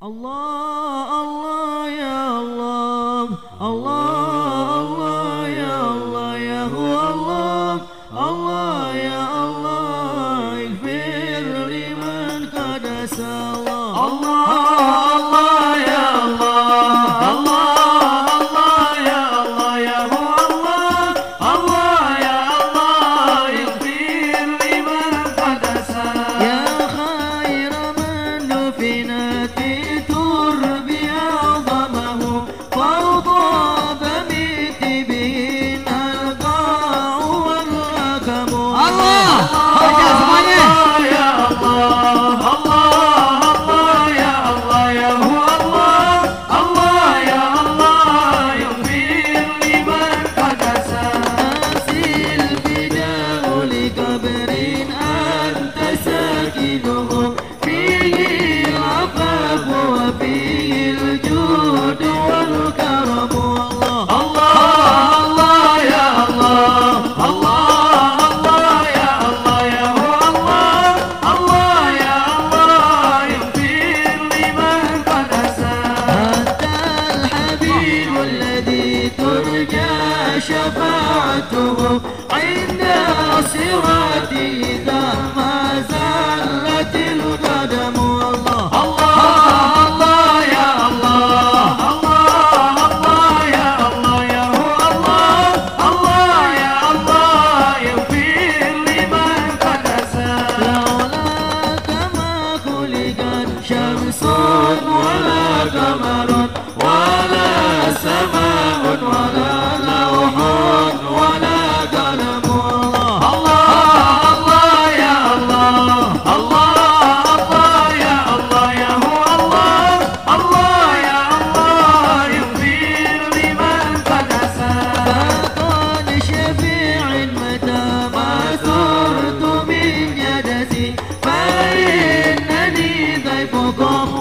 Allah, Allah, ya Allah, Allah, Allah, ya Allah, ya Allah, Allah, ya Allah. Alô! شفاعته عند صراطي إذا ما زالت القدم. الله الله الله يا الله الله الله يا الله يا هو الله الله يا الله يغفر لمن قد أساء. لولاك ما خلقت شمس ولا قمر con